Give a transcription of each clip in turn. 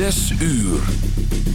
Zes uur.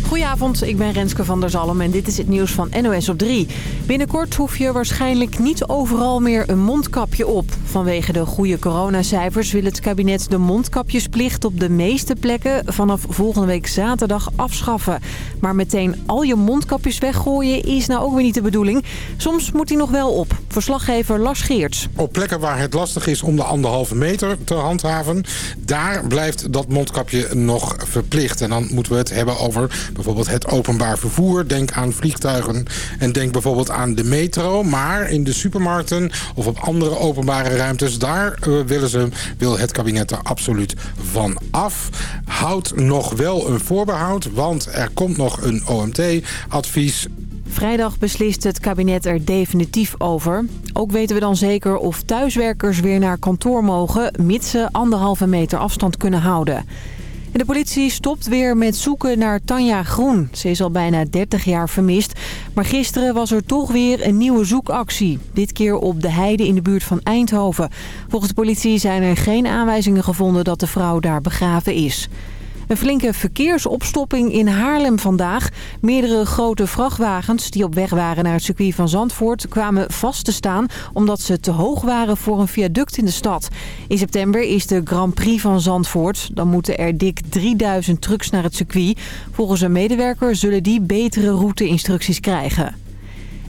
Goedenavond, ik ben Renske van der Zalm en dit is het nieuws van NOS op 3. Binnenkort hoef je waarschijnlijk niet overal meer een mondkapje op. Vanwege de goede coronacijfers wil het kabinet de mondkapjesplicht op de meeste plekken vanaf volgende week zaterdag afschaffen. Maar meteen al je mondkapjes weggooien is nou ook weer niet de bedoeling. Soms moet hij nog wel op. Verslaggever Lars Geerts. Op plekken waar het lastig is om de anderhalve meter te handhaven, daar blijft dat mondkapje nog verplicht. En dan moeten we het hebben over bijvoorbeeld het openbaar vervoer. Denk aan vliegtuigen en denk bijvoorbeeld aan de metro. Maar in de supermarkten of op andere openbare ruimtes... daar uh, willen ze, wil het kabinet er absoluut van af. Houd nog wel een voorbehoud, want er komt nog een OMT-advies... Vrijdag beslist het kabinet er definitief over. Ook weten we dan zeker of thuiswerkers weer naar kantoor mogen... mits ze anderhalve meter afstand kunnen houden de politie stopt weer met zoeken naar Tanja Groen. Ze is al bijna 30 jaar vermist. Maar gisteren was er toch weer een nieuwe zoekactie. Dit keer op de heide in de buurt van Eindhoven. Volgens de politie zijn er geen aanwijzingen gevonden dat de vrouw daar begraven is. Een flinke verkeersopstopping in Haarlem vandaag. Meerdere grote vrachtwagens die op weg waren naar het circuit van Zandvoort... kwamen vast te staan omdat ze te hoog waren voor een viaduct in de stad. In september is de Grand Prix van Zandvoort. Dan moeten er dik 3000 trucks naar het circuit. Volgens een medewerker zullen die betere routeinstructies krijgen.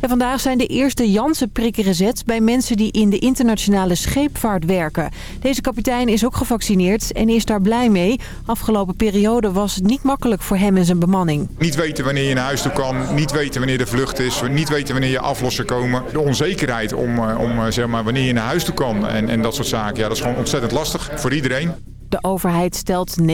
Vandaag zijn de eerste Janssen-prikken gezet bij mensen die in de internationale scheepvaart werken. Deze kapitein is ook gevaccineerd en is daar blij mee. Afgelopen periode was het niet makkelijk voor hem en zijn bemanning. Niet weten wanneer je naar huis toe kan, niet weten wanneer de vlucht is, niet weten wanneer je aflossen komen. De onzekerheid om, eh, om eh, zeg maar, wanneer je naar huis toe kan en, en dat soort zaken, ja, dat is gewoon ontzettend lastig voor iedereen. De overheid stelt 49.000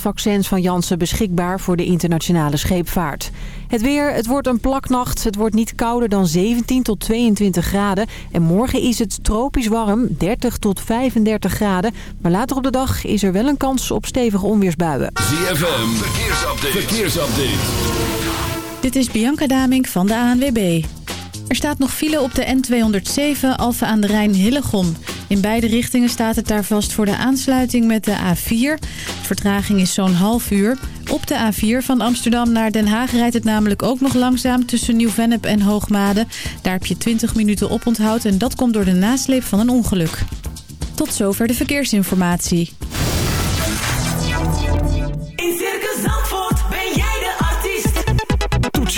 vaccins van Janssen beschikbaar voor de internationale scheepvaart. Het weer, het wordt een plaknacht. Het wordt niet kouder dan 17 tot 22 graden. En morgen is het tropisch warm, 30 tot 35 graden. Maar later op de dag is er wel een kans op stevige onweersbuien. ZFM, verkeersupdate. verkeersupdate. Dit is Bianca Damink van de ANWB. Er staat nog file op de N207 Alphen aan de Rijn-Hillegom. In beide richtingen staat het daar vast voor de aansluiting met de A4. De vertraging is zo'n half uur. Op de A4 van Amsterdam naar Den Haag rijdt het namelijk ook nog langzaam tussen Nieuw-Vennep en Hoogmade. Daar heb je 20 minuten op onthoud en dat komt door de nasleep van een ongeluk. Tot zover de verkeersinformatie.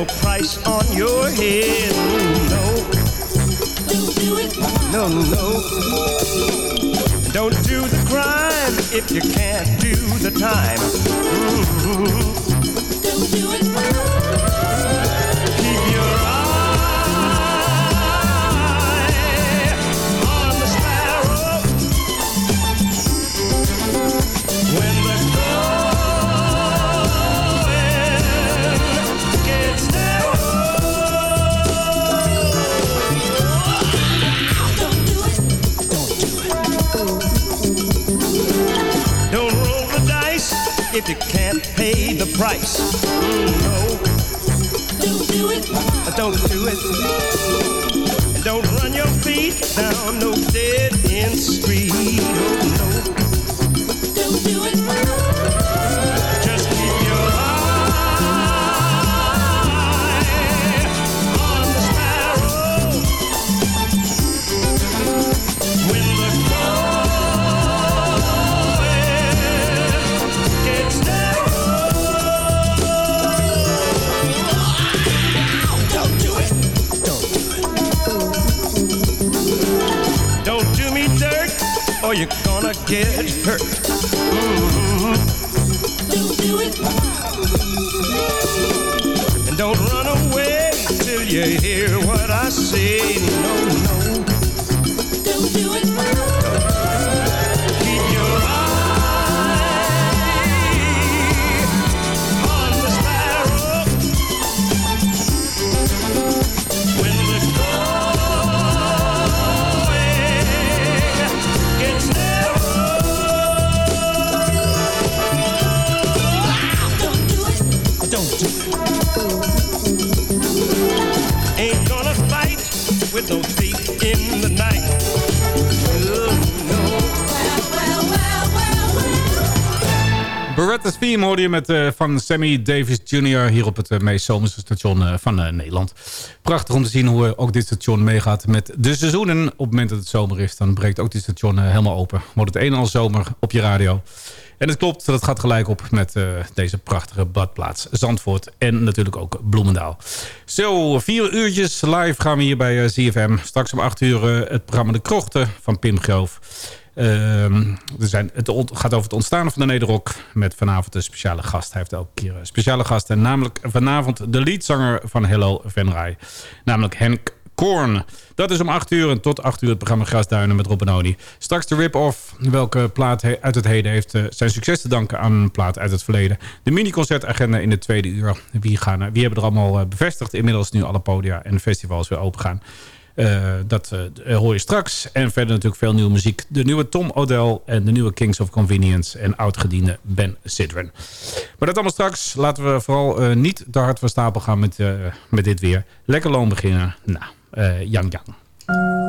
No price on your head. No, no, no. Don't do the crime if you can't do the time. Keep pay the price. No. Don't do it. Don't do it. And don't run your feet down no dead end street. Or you're gonna get hurt. Mhm. Don't do it. And don't run away till you Beretta's Theme hoorde met, eh, van Sammy Davis Jr. hier op het eh, meest zomerse station eh, van Nederland. Prachtig om te zien hoe ook dit station meegaat met de seizoenen. Op het moment dat het zomer is, dan breekt ook dit station helemaal open. Wordt het een en al zomer op je radio. En het klopt, dat gaat gelijk op met deze prachtige badplaats Zandvoort. En natuurlijk ook Bloemendaal. Zo, vier uurtjes live gaan we hier bij ZFM. Straks om acht uur het programma De Krochten van Pim Groof. Ehm, er zijn, het gaat over het ontstaan van de Nederrock. Met vanavond een speciale gast. Hij heeft elke keer een speciale gasten. Namelijk vanavond de leadzanger van Hello Van Rij. Namelijk Henk Korn. Dat is om 8 uur en tot 8 uur het programma Grasduinen met Rob Benoni. Straks de rip-off. Welke plaat uit het heden heeft eh, zijn succes te danken aan een plaat uit het verleden. De mini-concertagenda in de tweede uur. Wie, gaan, wie hebben er allemaal eh, bevestigd? Inmiddels nu alle podia en festivals weer open gaan. Eh, dat eh, hoor je straks. En verder natuurlijk veel nieuwe muziek. De nieuwe Tom O'Dell en de nieuwe Kings of Convenience... en oudgediende Ben Sidran. Maar dat allemaal straks. Laten we vooral eh, niet te hard van stapel gaan met, eh, met dit weer. Lekker loon beginnen. Nou, eh Yang Yang.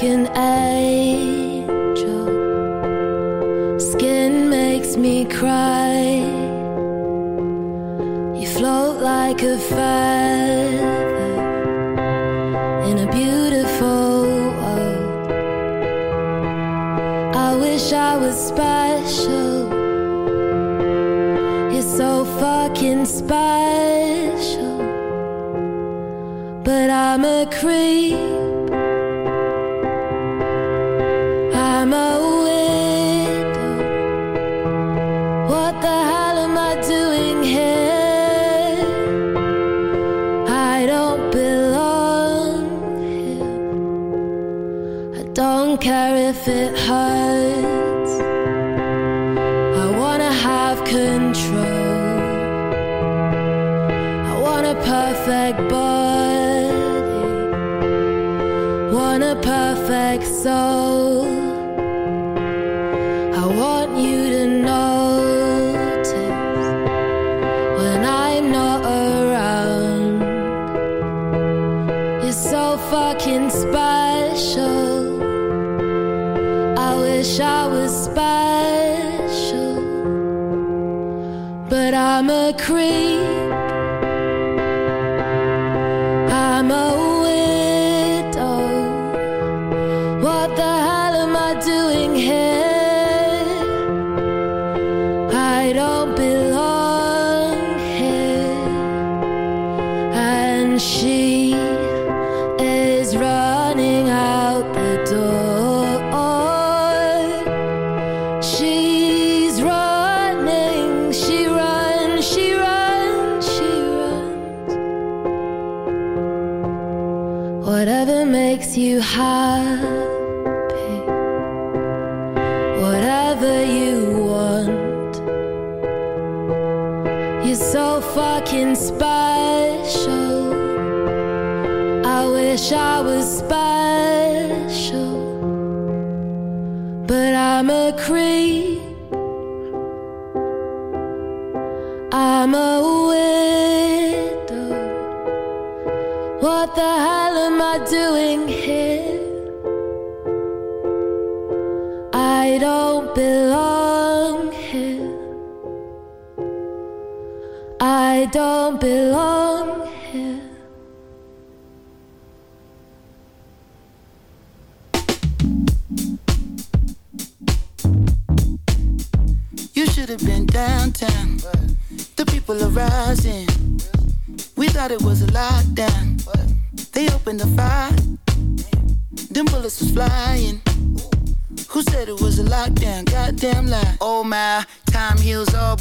looking at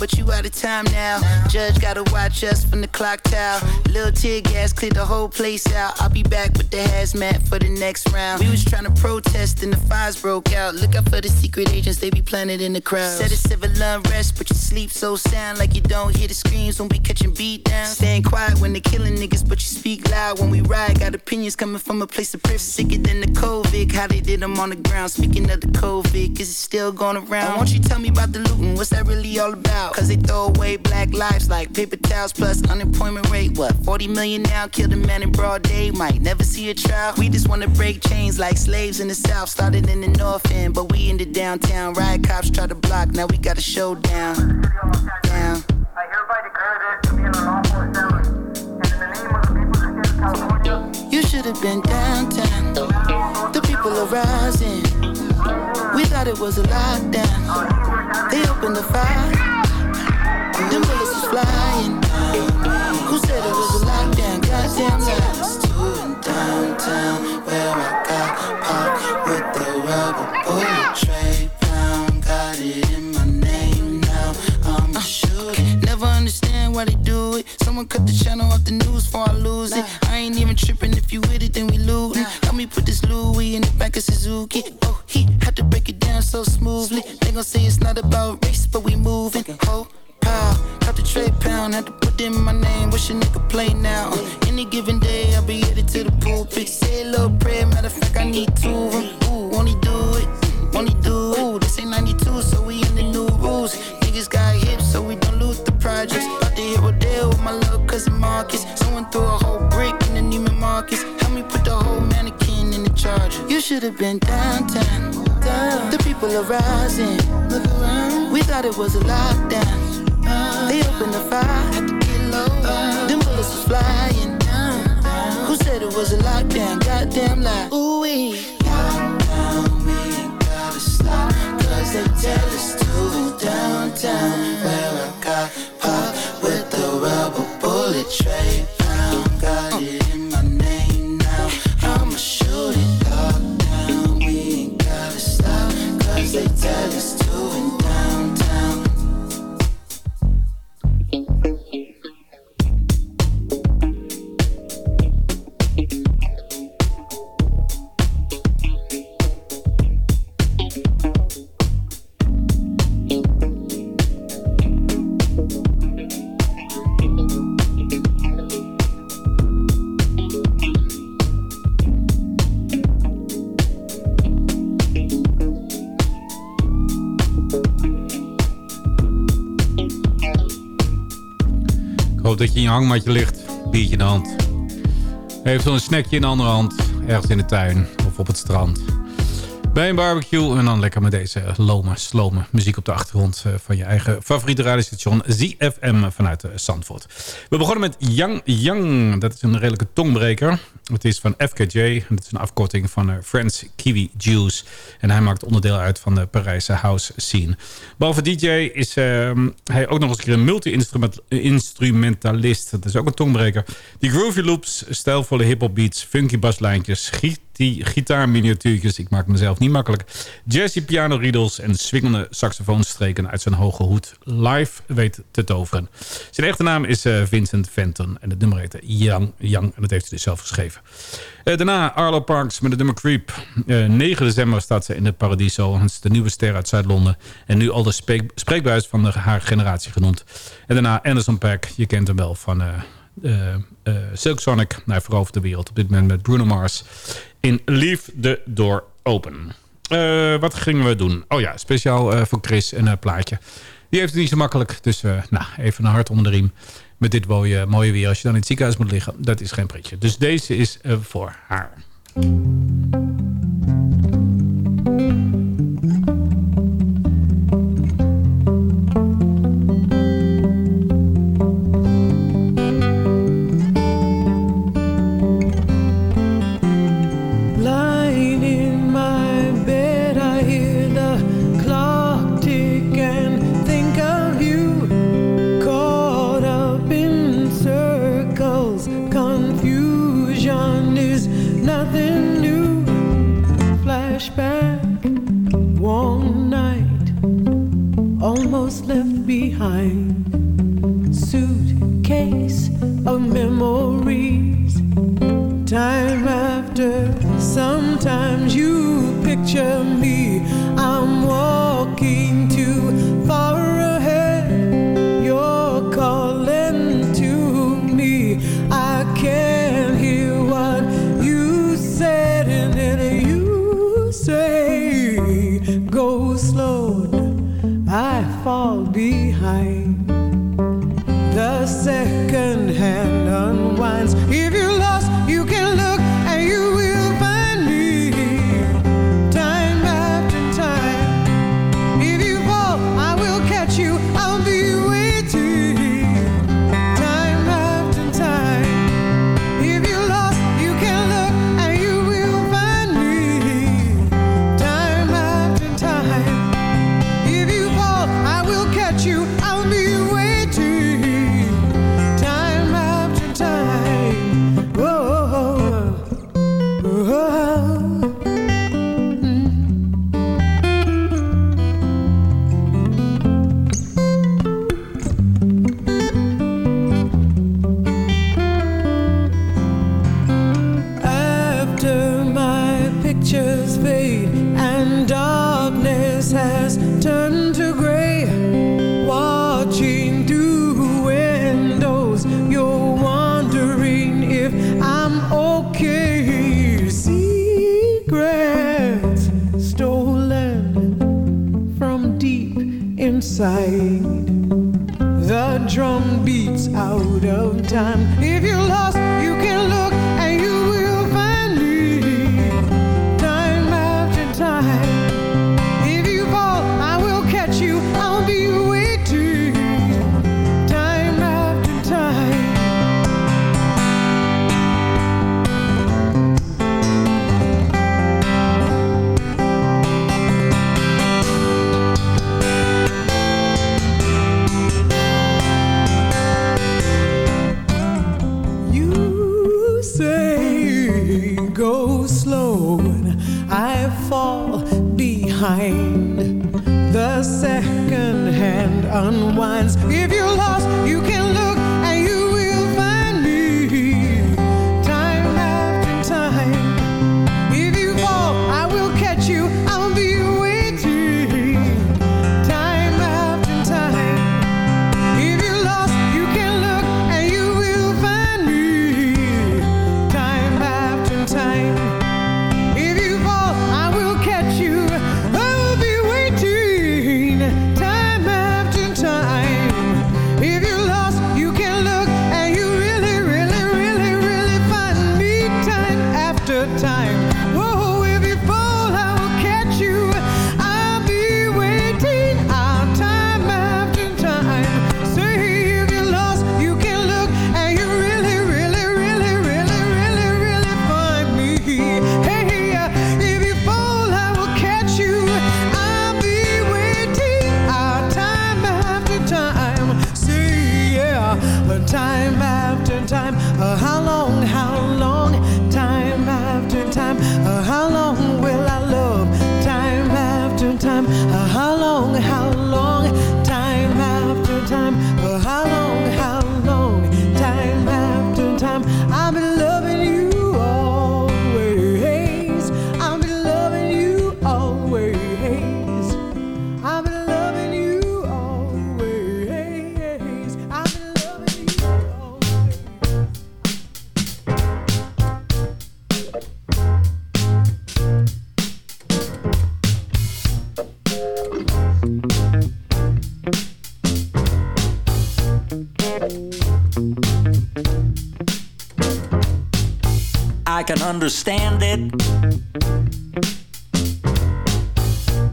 but you out of time now. Judge gotta watch us from the clock tower. Little tear gas cleared the whole place out. I'll be back with the hazmat for the next round. We was trying to protest and the fires broke out. Look out for the secret agents, they be planted in the crowd. Said it's civil unrest, but you sleep so sound like you don't hear the screams when we catching beat down. Staying quiet when they killing niggas, but you speak loud when we ride. Got opinions coming from a place of privilege. Sicker than the COVID, how they did them on the ground. Speaking of the COVID, is it still going around? Won't you tell me about the looting? What's that really all about? Cause they throw away black lives like paper towels plus unemployment rate. What, 40 million now? Killed a man in broad day, might never see a trial. We just wanna break chains like slaves in the south. Started in the north end, but we in the downtown. Riot cops try to block, now we got a showdown. Down. You should have been downtown. The people are rising. We thought it was a lockdown. They opened the fire. Them bullets was flying. Who said it was a lockdown? Goddamn lies. Doing downtown where I got popped with the rubber bullet tray pound. Got it in my name now. I'm a shooter. Never understand why they do it. Someone cut the channel off the news before I lose it. I ain't even tripping if you with it, then we lootin'. Let me put this Louis in the back of Suzuki. Oh, he had to break it down so smoothly. They gon' say it's not about race, but we moving. Oh, pow, got the tray pound, had to put in my name. Wish a nigga play now. Any given day, I'll be headed to the pulpit. Say a little prayer, matter of fact, I need two of them. Ooh, won't he do it? Won't he do it? This ain't 92, so we in the new rules. Niggas got hips, so we don't lose the projects. About to hit Rodale with my little cousin Marcus. Someone threw a whole brick in the Neiman Marcus. Help me put the whole mannequin in the charger. You should have been downtown. The people are rising. Look around. We thought it was a lockdown. They opened the fire. Them bullets was flying. Down Who said it was a lockdown? Goddamn lie. Ooh wee. We ain't gotta us to downtown. Where I got pop with rubber bullet tray. In je hangmatje ligt. Biertje in de hand. Heeft zo'n snackje in de andere hand. Ergens in de tuin of op het strand. Bij een barbecue en dan lekker met deze lome, slome muziek op de achtergrond eh, van je eigen favoriete radiostation ZFM vanuit eh, Zandvoort. We begonnen met Yang Yang. Dat is een redelijke tongbreker. Het is van FKJ. Dat is een afkorting van eh, Friends Kiwi Juice. En hij maakt onderdeel uit van de Parijse house scene. Behalve DJ is ehm, hij ook nog eens een keer een multi-instrumentalist. Dat is ook een tongbreker. Die groovy loops, stijlvolle hip-hop beats, funky baslijntjes, gitaarminiatuurtjes, ik maak mezelf niet makkelijk. Jazzy piano riedels en swingende saxofoonstreken uit zijn hoge hoed live weet te toveren. Zijn echte naam is eh, Vincent Fenton en het nummer heet Young Young en dat heeft hij dus zelf geschreven. Eh, daarna Arlo Parks met de nummer Creep. Eh, 9 december staat ze in de Paradiso. Het de nieuwe ster uit Zuid-Londen. En nu al de spreek, spreekbuis van de, haar generatie genoemd. En daarna Anderson Paak. Je kent hem wel van eh, eh, eh, Silk Sonic. Nou, verovert de wereld op dit moment met Bruno Mars. In Leave the Door Open. Eh, wat gingen we doen? Oh ja, speciaal eh, voor Chris een eh, plaatje. Die heeft het niet zo makkelijk. Dus eh, nou, even een hart onder de riem. Met dit mooie, mooie weer. Als je dan in het ziekenhuis moet liggen. Dat is geen pretje. Dus deze is eh, voor haar. Behind. Suitcase of memories. Time after, sometimes you picture me. understand it.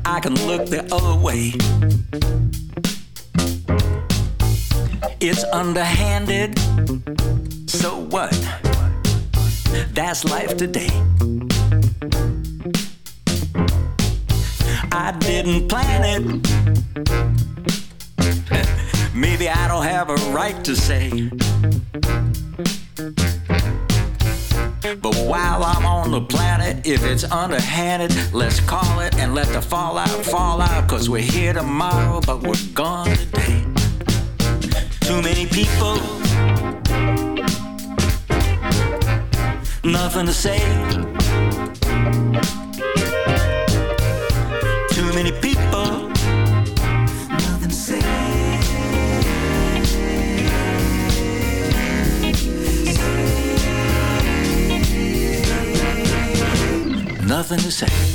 I can look the other way. It's underhanded. So what? That's life today. I didn't plan it. Maybe I don't have a right to say. But while I'm on the planet, if it's underhanded, let's call it and let the fallout fall out. Cause we're here tomorrow, but we're gone today. Too many people, nothing to say. Nothing to say.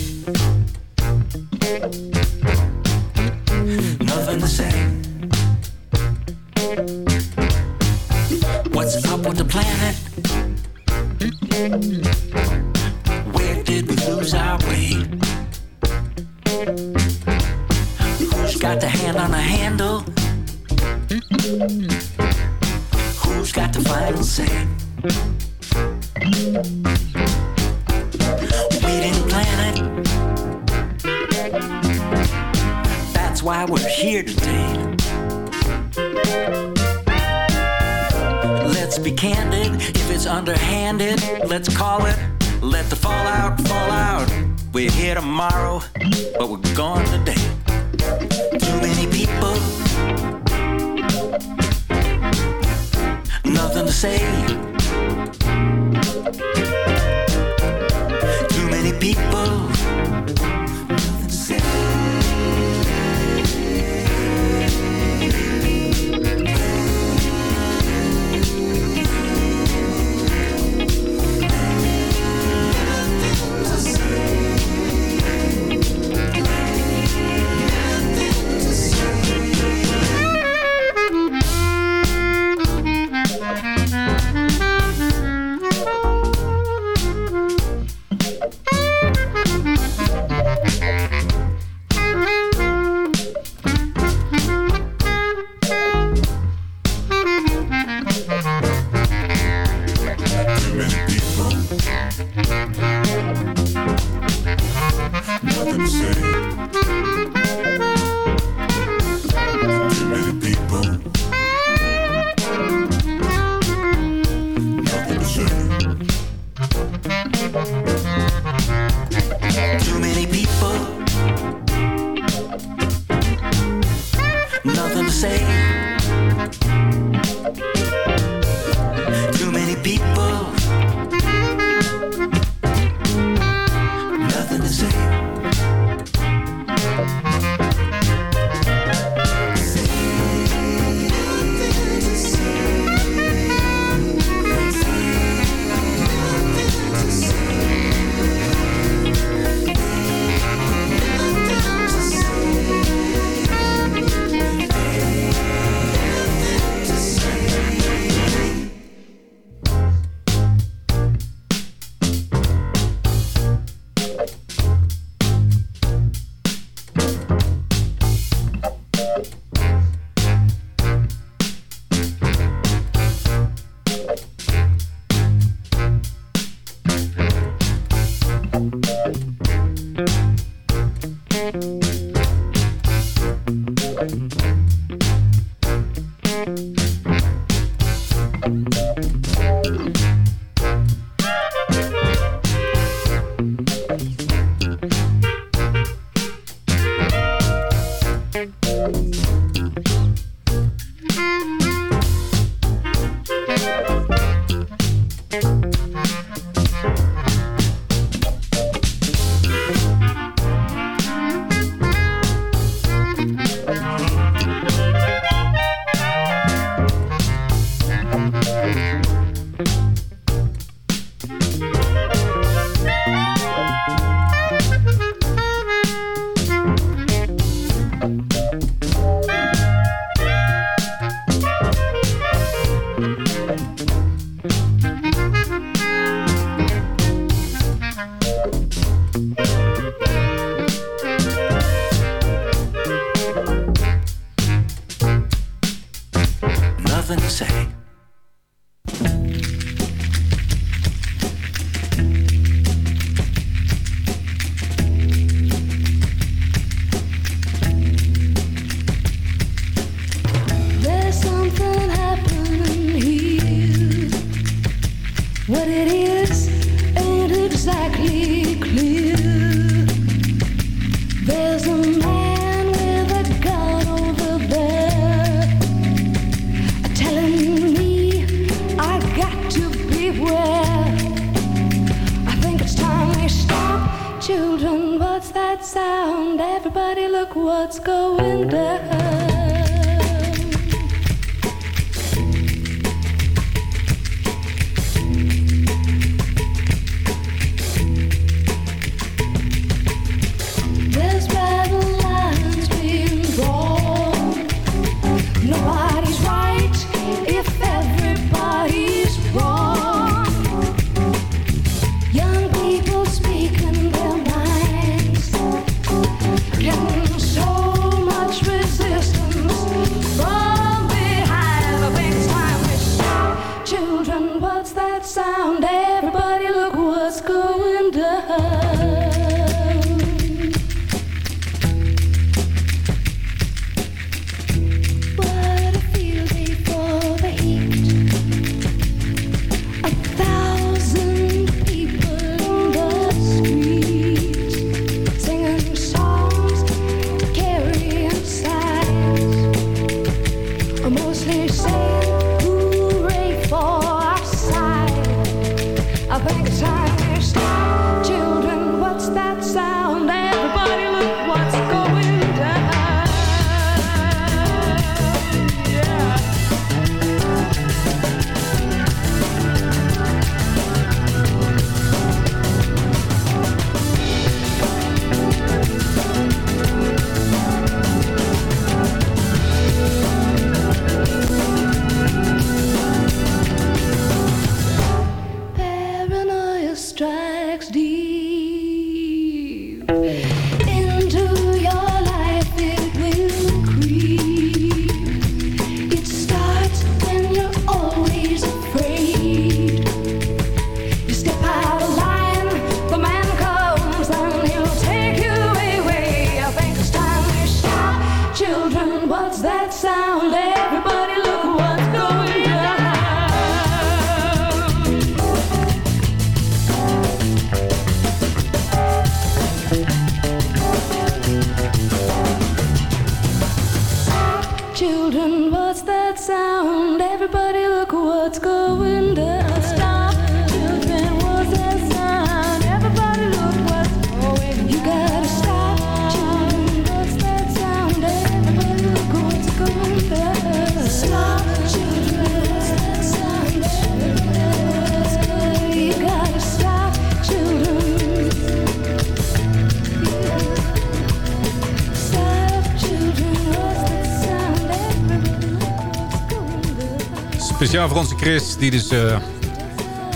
Speciaal voor onze Chris, die dus eh,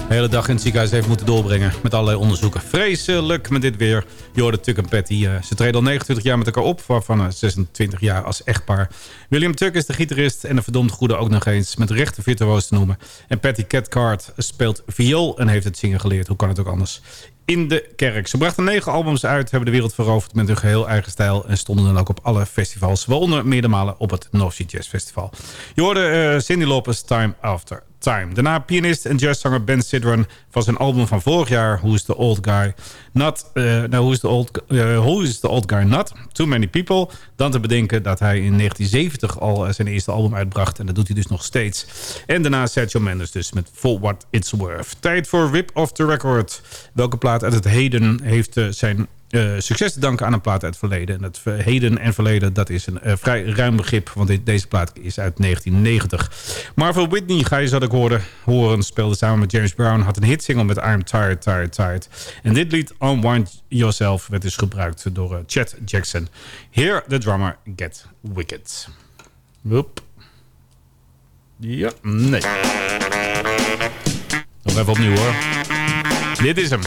de hele dag in het ziekenhuis heeft moeten doorbrengen. Met allerlei onderzoeken. Vreselijk met dit weer. Hoorde Tuck en Patty. eh, ze treden al 29 jaar met elkaar op. Waarvan eh, 26 jaar als echtpaar. William Tuck is de gitarist. En de verdomd goede ook nog eens. Met rechte virtuoos te noemen. En Patty Cathcart speelt viool. En heeft het zingen geleerd. Hoe kan het ook anders? In de kerk. Ze brachten negen albums uit, hebben de wereld veroverd met hun geheel eigen stijl... en stonden dan ook op alle festivals, waaronder meerdere malen op het North Sea Jazz Festival. Je hoorde eh, Cindy Lopez Time After Daarna pianist en jazzzanger Ben Sidran van zijn album van vorig jaar... Who's the Old Guy Not... eh nou, who's the old, eh, who is the Old Guy Not? Too Many People. Dan te bedenken dat hij in 1970 al eh, zijn eerste album uitbracht... en dat doet hij dus nog steeds. En daarna Sergio Mendes dus met For What It's Worth. Tijd voor Rip Off the Record. Welke plaat uit het heden heeft zijn eh, succes te danken aan een plaat uit het verleden. En het heden en verleden, dat is een eh, vrij ruim begrip. Want dit- deze plaat is uit 1990. Marvel Whitney, ga je zo ook horen, horen, speelde samen met James Brown. Had een hitsingle met I'm Tired, Tired, Tired. En dit lied, Unwind Yourself, werd dus gebruikt door eh, Chet Jackson. Here the drummer Get Wicked. Woep. Ja, nee. Nog even opnieuw hoor. Dit is hem.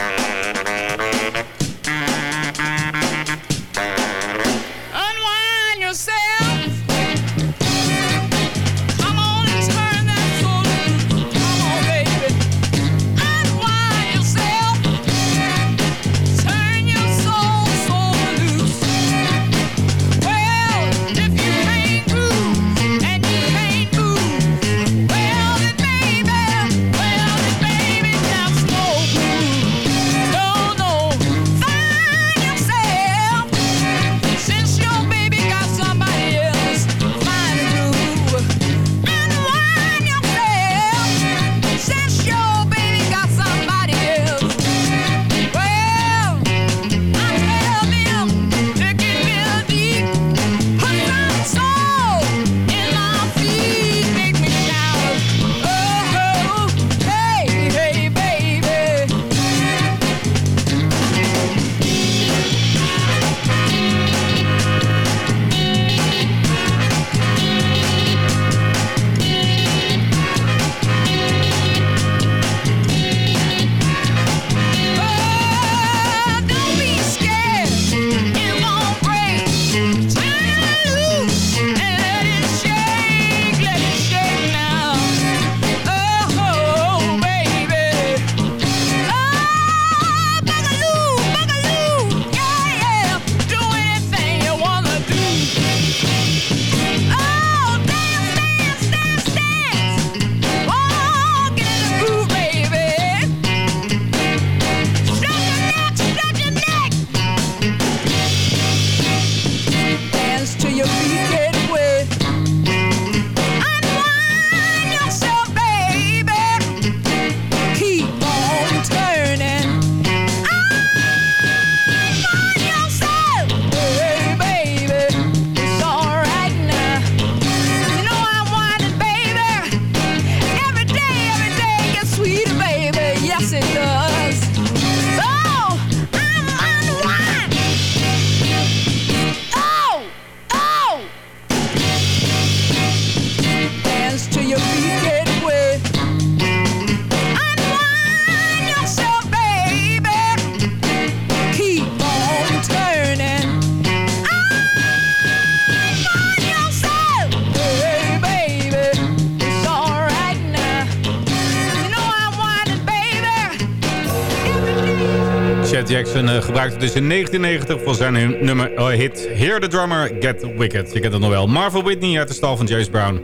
Dus in 1990 voor zijn nummer eh, hit Hear the Drummer, Get Wicked. Je kent het nog wel. Marvel Whitney uit de stal van James Brown.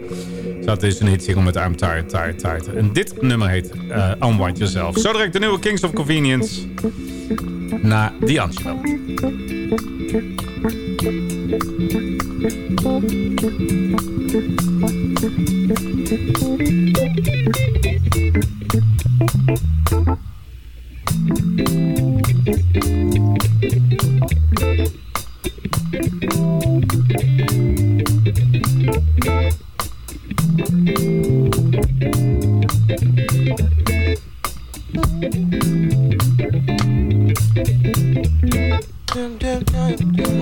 Had dus een hitsingle met I'm Tired, Tired, Tired. En dit nummer heet eh Unwind Yourself. Zo direct de nieuwe Kings of Convenience. Na D'Angelo. As the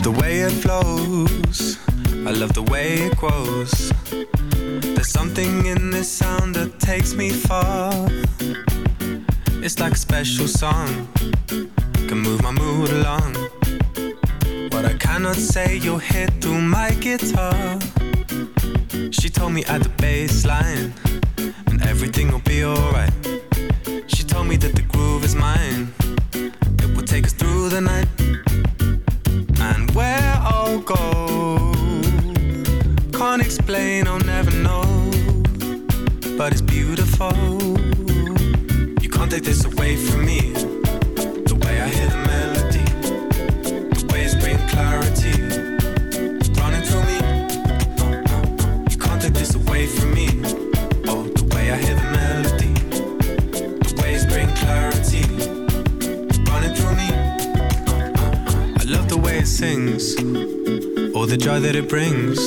Love the way it flows. I love the way it grows. There's something in this sound that takes me far. It's like a special song, can move my mood along. What I cannot say, you'll hear through my guitar. She told me at the bass line, and everything will be alright. She told me that the groove is mine, it will take us through the night. Go, can't explain, I'll never know. But it's beautiful. You can't take this away from me. The way I hear the melody, the way it's bring clarity, running through me. You can't take this away from me. Oh, the way I hear the melody, the way it's bring clarity, running through me. I love the way it sings, all the joy that it brings.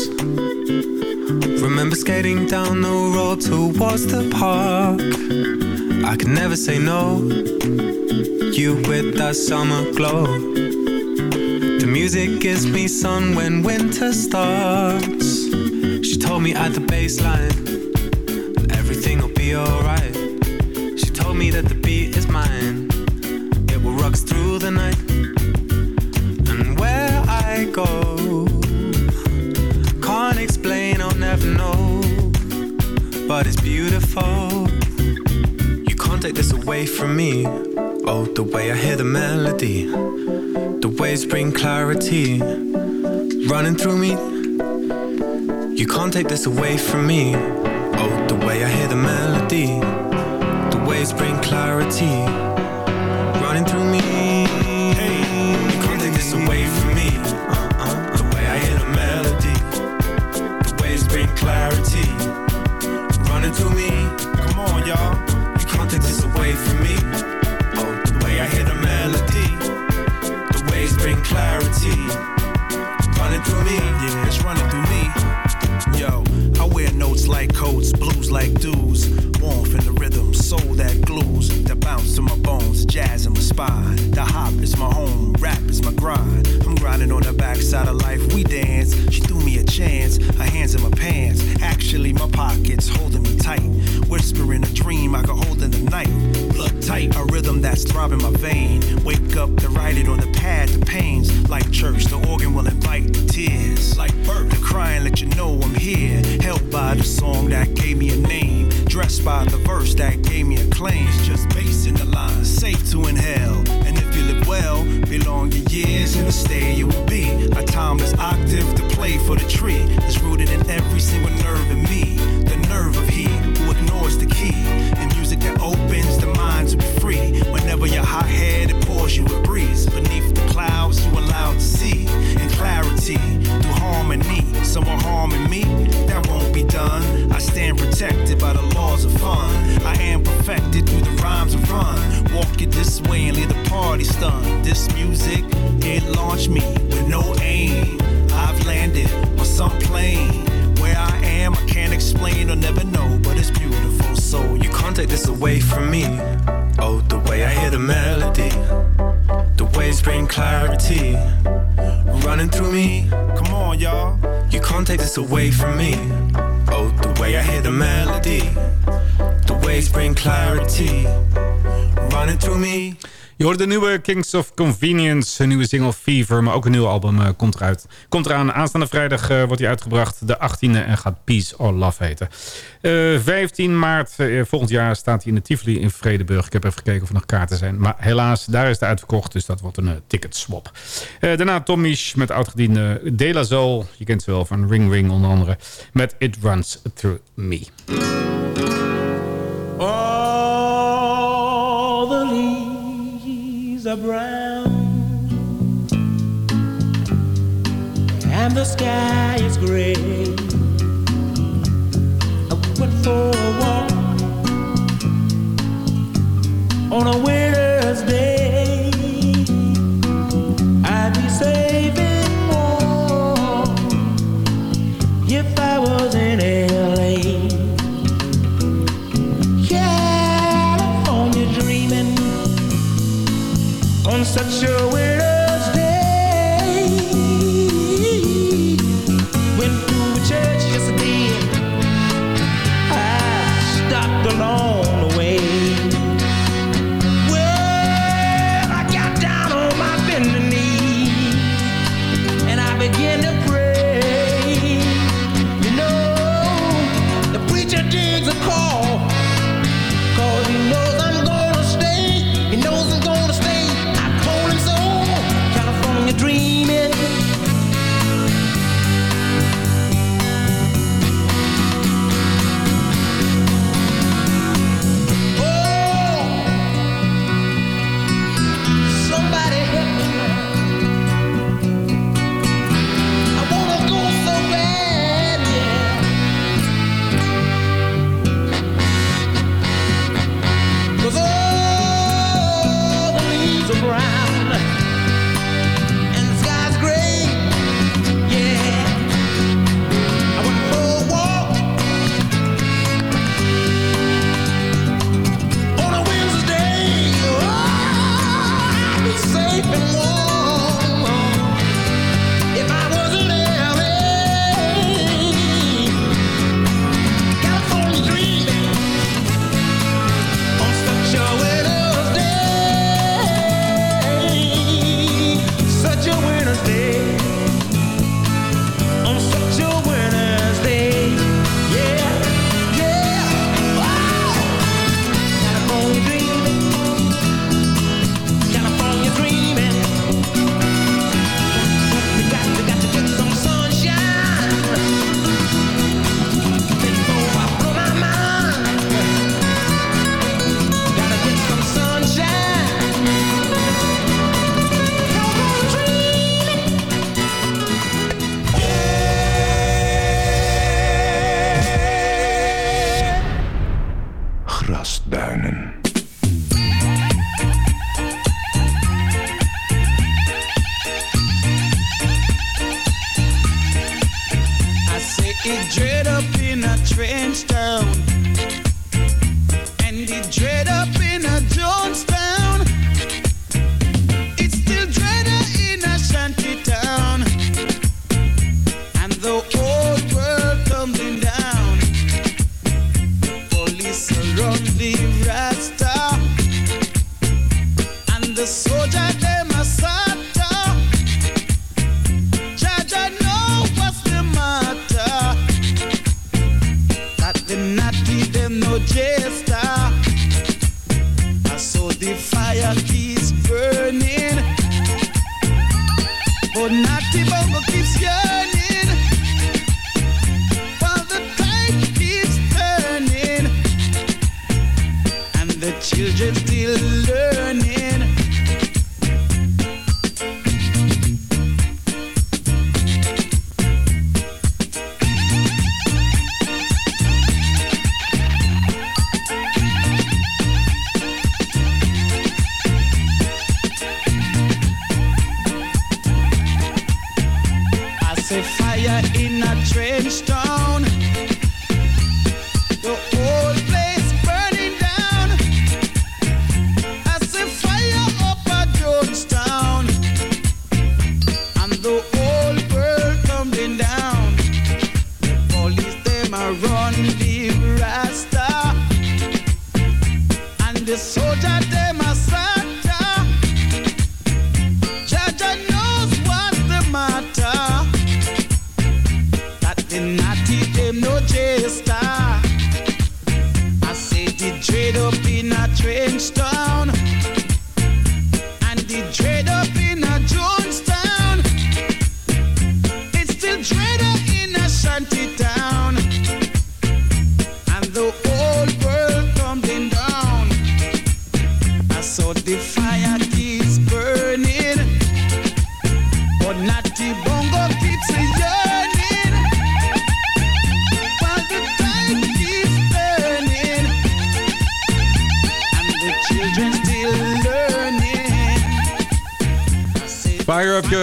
Remember skating down the road towards the park. I could never say no. You with that summer glow. The music gives me sun when winter starts. She told me at the baseline that everything will be alright. Away from me. Oh, the way I hear the melody, the waves bring clarity, running through me. You can't take this away from me. Oh, the way I hear the melody, the waves bring clarity, like coats, blues like dues. Warmth in the rhythm, soul that glues, The bounce to my bones, jazz in my spine. The hop is my home, rap is my grind. I'm grinding on the backside of life, we dance. She threw me a chance, her hands in my pants. Actually, my pockets holding me tight. Whispering a dream I could hold rhythm that's throbbing my vein. Wake up to write it on the pad, the pains. Like church, the organ will invite the tears. Like birth, the crying, let you know I'm here. Held by the song that gave me a name. Dressed by the verse that gave me a claim. It's just bass in the line, safe to inhale. And if you live well, belong your years in the stay you will be. A timeless octave to play for the tree. That's rooted in every single nerve in me. The nerve of he who ignores the key. Music that opens the mind to be free. Whenever you're hot headed, pours you a breeze. Beneath the clouds, you allowed to see. In clarity, through harmony. Someone harming me, that won't be done. I stand protected by the laws of fun. I am perfected through the rhymes of run. Walk it this way and leave the party stunned. This music, it launched me with no aim. I've landed on some plane. Where I am, I can't explain or never know, away from me. Oh, the way I hear the melody, the waves bring clarity, running through me. Come on, y'all. You can't take this away from me. Oh, the way I hear the melody, the waves bring clarity, running through me. Je hoort de nieuwe Kings of Convenience, een nieuwe single Fever, maar ook een nieuw album eh, komt eruit. Komt eraan, aanstaande vrijdag eh, wordt hij uitgebracht, de 18e en gaat Peace or Love heten. Eh, 15 maart volgend jaar staat hij in de Tivoli in Vredeburg. Ik heb even gekeken of er nog kaarten zijn, maar helaas, daar is het uitverkocht, dus dat wordt een ticketswap. Eh, daarna Tom Misch met oudgediende De La Soul, je kent ze wel van Ring Ring onder andere, met It Runs Through Me. All are brown and the sky is gray. I went for a walk on a winter's not sure where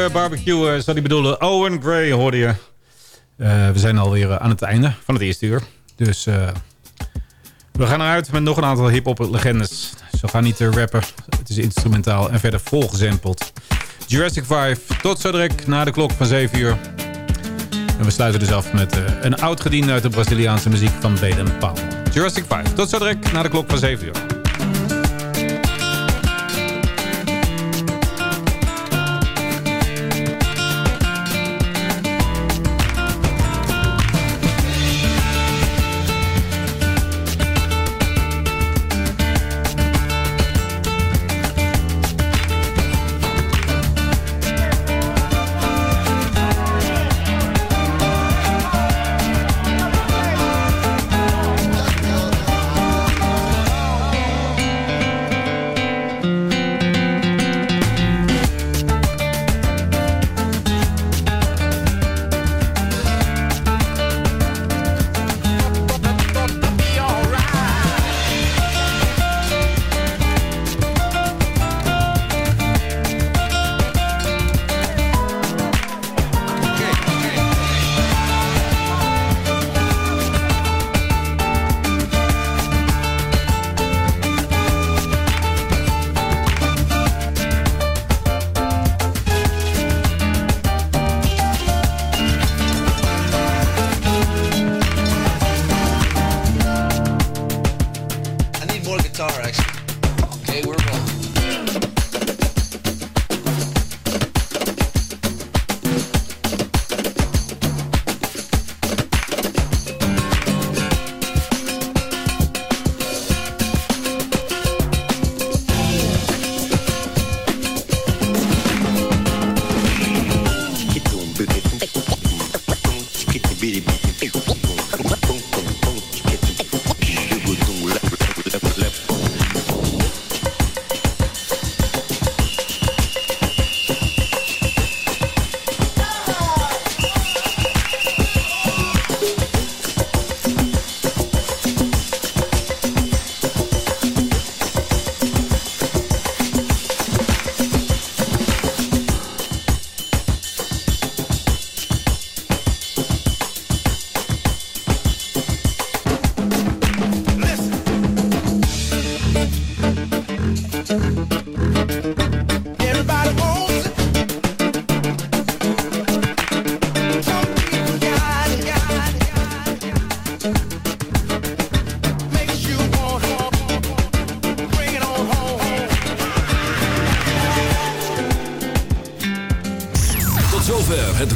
Eh, barbecue, eh, zou die bedoelen. Owen Gray hoorde je. Uh, we zijn alweer aan het einde van het eerste uur. Dus we gaan eruit met nog een aantal hip-hop legendes. Ze gaan niet rappen. Het is instrumentaal en verder volgezempeld. Jurassic 5. Tot zo direct na de klok van 7 uur. En we sluiten dus af met een oud gediende uit de Braziliaanse muziek van Baden Powell. Jurassic 5. Tot zo direct na de klok van 7 uur.